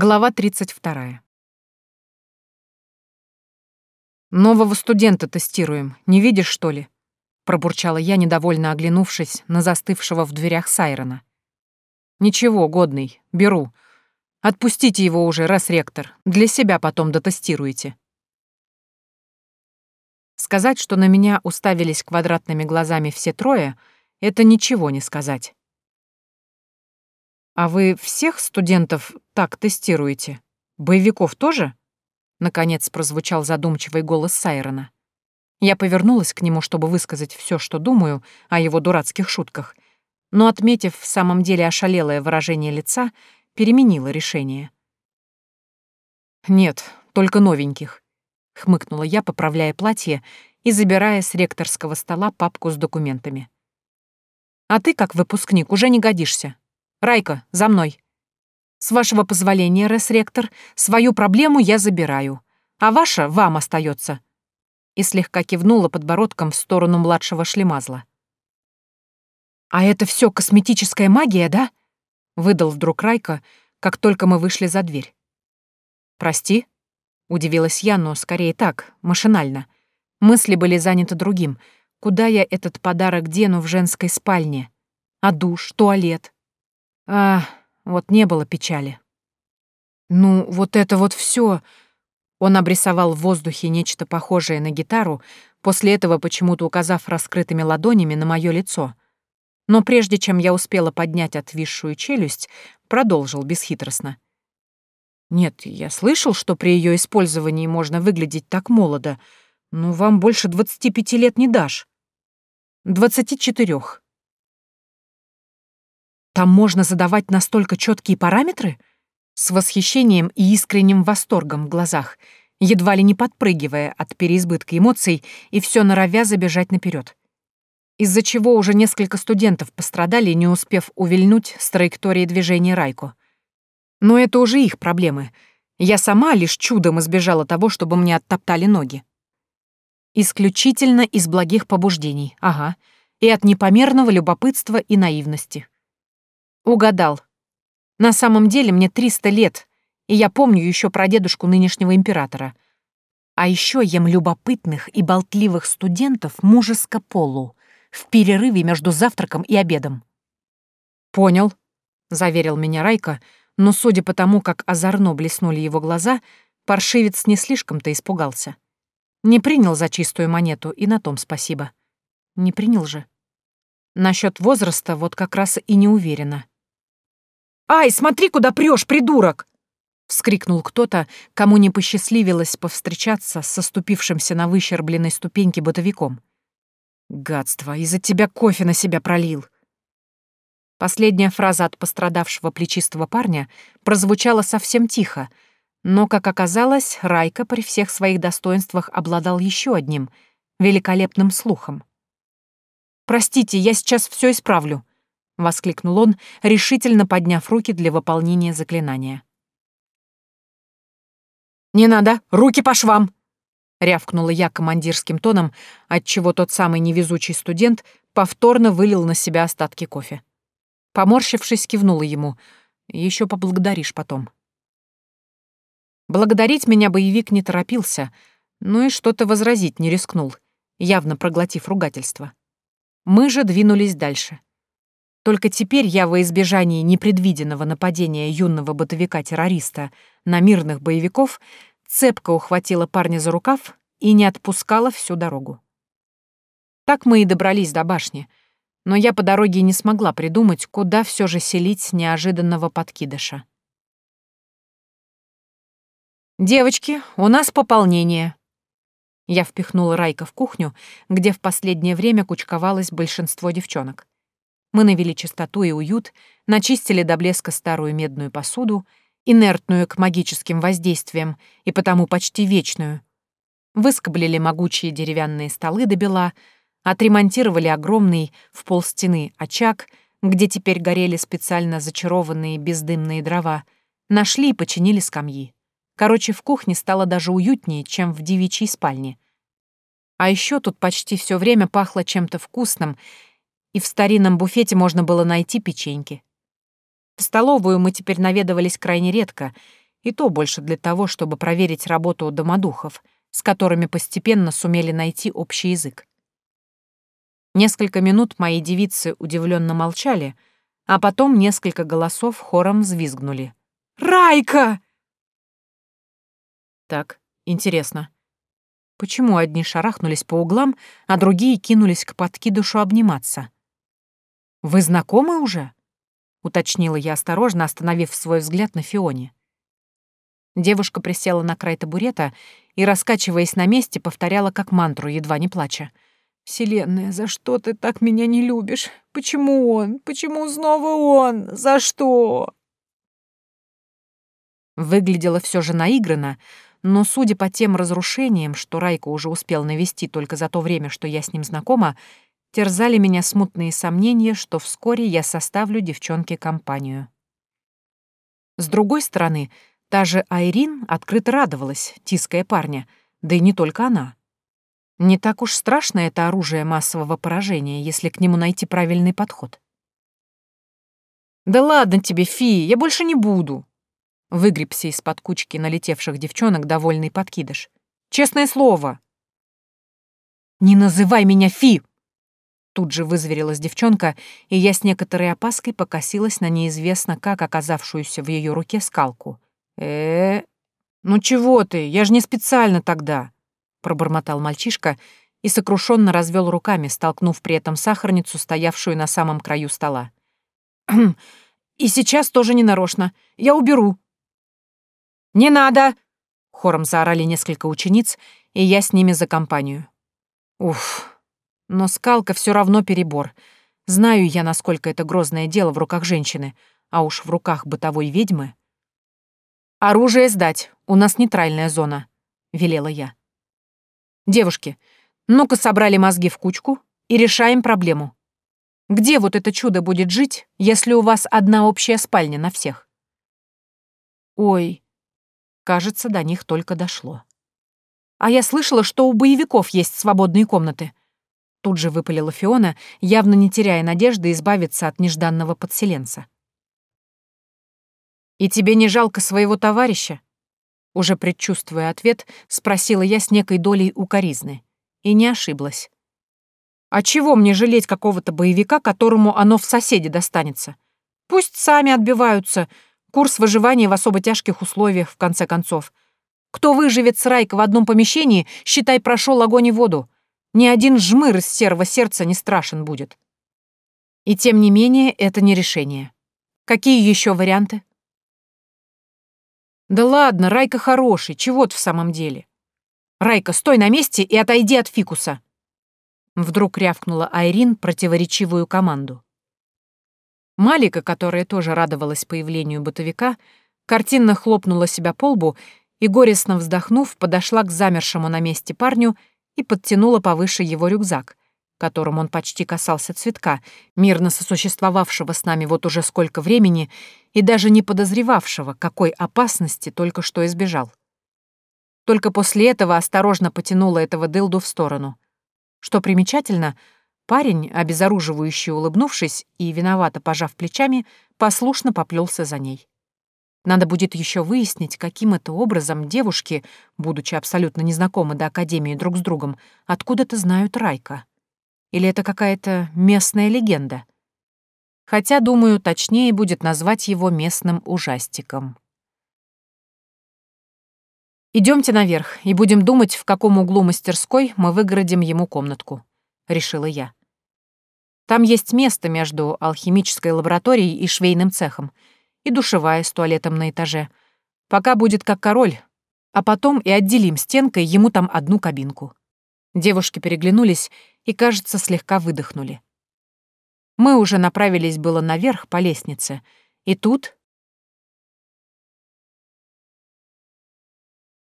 Глава 32. «Нового студента тестируем, не видишь, что ли?» Пробурчала я, недовольно оглянувшись на застывшего в дверях Сайрона. «Ничего, годный, беру. Отпустите его уже, раз ректор, для себя потом дотестируете». Сказать, что на меня уставились квадратными глазами все трое, это ничего не сказать. «А вы всех студентов так тестируете? Боевиков тоже?» Наконец прозвучал задумчивый голос Сайрона. Я повернулась к нему, чтобы высказать все, что думаю о его дурацких шутках, но, отметив в самом деле ошалелое выражение лица, переменила решение. «Нет, только новеньких», — хмыкнула я, поправляя платье и забирая с ректорского стола папку с документами. «А ты, как выпускник, уже не годишься. Райка, за мной. С вашего позволения, Рес-ректор, свою проблему я забираю, а ваша вам остается. И слегка кивнула подбородком в сторону младшего шлемазла. «А это все косметическая магия, да?» — выдал вдруг Райка, как только мы вышли за дверь. «Прости?» — удивилась я, но скорее так, машинально. Мысли были заняты другим. Куда я этот подарок дену в женской спальне? А душ, туалет? А, вот не было печали. Ну, вот это вот все. Он обрисовал в воздухе нечто похожее на гитару, после этого почему-то указав раскрытыми ладонями на мое лицо. Но прежде чем я успела поднять отвисшую челюсть, продолжил бесхитростно. «Нет, я слышал, что при ее использовании можно выглядеть так молодо, но вам больше двадцати пяти лет не дашь. Двадцати четырех. Там можно задавать настолько четкие параметры? С восхищением и искренним восторгом в глазах, едва ли не подпрыгивая от переизбытка эмоций и все норовя забежать наперед. Из-за чего уже несколько студентов пострадали, не успев увильнуть с траектории движения Райко. Но это уже их проблемы. Я сама лишь чудом избежала того, чтобы мне оттоптали ноги. Исключительно из благих побуждений, ага, и от непомерного любопытства и наивности. Угадал. На самом деле мне 300 лет, и я помню еще про дедушку нынешнего императора. А еще ем любопытных и болтливых студентов мужеско полу в перерыве между завтраком и обедом. «Понял», — заверил меня Райка, но, судя по тому, как озорно блеснули его глаза, паршивец не слишком-то испугался. Не принял за чистую монету, и на том спасибо. Не принял же. Насчет возраста вот как раз и не уверена. «Ай, смотри, куда прешь, придурок!» — вскрикнул кто-то, кому не посчастливилось повстречаться с оступившимся на выщербленной ступеньке бытовиком. «Гадство, из-за тебя кофе на себя пролил!» Последняя фраза от пострадавшего плечистого парня прозвучала совсем тихо, но, как оказалось, Райка при всех своих достоинствах обладал еще одним — великолепным слухом. «Простите, я сейчас все исправлю», — воскликнул он, решительно подняв руки для выполнения заклинания. «Не надо! Руки по швам!» — рявкнула я командирским тоном, отчего тот самый невезучий студент повторно вылил на себя остатки кофе. Поморщившись, кивнула ему. Еще поблагодаришь потом. Благодарить меня боевик не торопился, ну и что-то возразить не рискнул, явно проглотив ругательство. Мы же двинулись дальше. Только теперь я во избежании непредвиденного нападения юного бытовика-террориста на мирных боевиков цепко ухватила парня за рукав и не отпускала всю дорогу. Так мы и добрались до башни, но я по дороге не смогла придумать, куда все же селить неожиданного подкидыша. «Девочки, у нас пополнение!» Я впихнула Райка в кухню, где в последнее время кучковалось большинство девчонок. Мы навели чистоту и уют, начистили до блеска старую медную посуду, инертную к магическим воздействиям и потому почти вечную. Выскоблили могучие деревянные столы до бела, отремонтировали огромный в полстены очаг, где теперь горели специально зачарованные бездымные дрова, нашли и починили скамьи. Короче, в кухне стало даже уютнее, чем в девичьей спальне. А еще тут почти все время пахло чем-то вкусным и в старинном буфете можно было найти печеньки. В столовую мы теперь наведывались крайне редко, И то больше для того, чтобы проверить работу домодухов, с которыми постепенно сумели найти общий язык. Несколько минут мои девицы удивленно молчали, а потом несколько голосов хором взвизгнули. «Райка!» Так, интересно. Почему одни шарахнулись по углам, а другие кинулись к подкидышу обниматься? «Вы знакомы уже?» — уточнила я осторожно, остановив свой взгляд на Фионе. Девушка присела на край табурета и, раскачиваясь на месте, повторяла как мантру, едва не плача. «Вселенная, за что ты так меня не любишь? Почему он? Почему снова он? За что?» Выглядело все же наигранно, но, судя по тем разрушениям, что Райка уже успел навести только за то время, что я с ним знакома, терзали меня смутные сомнения, что вскоре я составлю девчонке компанию. С другой стороны, та же Айрин открыто радовалась, тиская парня, да и не только она. Не так уж страшно это оружие массового поражения, если к нему найти правильный подход. «Да ладно тебе, Фи, я больше не буду!» Выгребся из-под кучки налетевших девчонок довольный подкидыш. «Честное слово!» «Не называй меня Фи!» Тут же вызверилась девчонка, и я с некоторой опаской покосилась на неизвестно как оказавшуюся в ее руке скалку. э, -э ну чего ты, я же не специально тогда!» пробормотал мальчишка и сокрушенно развел руками, столкнув при этом сахарницу, стоявшую на самом краю стола. «И сейчас тоже не нарочно. Я уберу». «Не надо!» — хором заорали несколько учениц, и я с ними за компанию. Уф, но скалка все равно перебор. Знаю я, насколько это грозное дело в руках женщины, а уж в руках бытовой ведьмы. «Оружие сдать, у нас нейтральная зона», — велела я. Девушки, ну-ка собрали мозги в кучку и решаем проблему. Где вот это чудо будет жить, если у вас одна общая спальня на всех? Ой, кажется, до них только дошло. А я слышала, что у боевиков есть свободные комнаты. Тут же выпалила Фиона, явно не теряя надежды избавиться от нежданного подселенца. «И тебе не жалко своего товарища?» Уже предчувствуя ответ, спросила я с некой долей укоризны. И не ошиблась. А чего мне жалеть какого-то боевика, которому оно в соседе достанется? Пусть сами отбиваются. Курс выживания в особо тяжких условиях, в конце концов. Кто выживет с Райк в одном помещении, считай, прошел огонь и воду. Ни один жмыр из серого сердца не страшен будет. И тем не менее, это не решение. Какие еще варианты? Да ладно, Райка хороший, чего ты в самом деле? Райка, стой на месте и отойди от фикуса. Вдруг рявкнула Айрин противоречивую команду. Малика, которая тоже радовалась появлению бытовика, картинно хлопнула себя по лбу и, горестно вздохнув, подошла к замершему на месте парню и подтянула повыше его рюкзак, которым он почти касался цветка, мирно сосуществовавшего с нами вот уже сколько времени и даже не подозревавшего, какой опасности только что избежал. Только после этого осторожно потянула этого дылду в сторону. Что примечательно, парень, обезоруживающий улыбнувшись и виновато пожав плечами, послушно поплелся за ней. Надо будет еще выяснить, каким это образом девушки, будучи абсолютно незнакомы до Академии друг с другом, откуда-то знают Райка. Или это какая-то местная легенда? Хотя, думаю, точнее будет назвать его местным ужастиком. Идемте наверх и будем думать, в каком углу мастерской мы выгородим ему комнатку», — решила я. «Там есть место между алхимической лабораторией и швейным цехом, и душевая с туалетом на этаже. Пока будет как король, а потом и отделим стенкой ему там одну кабинку». Девушки переглянулись и, кажется, слегка выдохнули. Мы уже направились было наверх по лестнице, и тут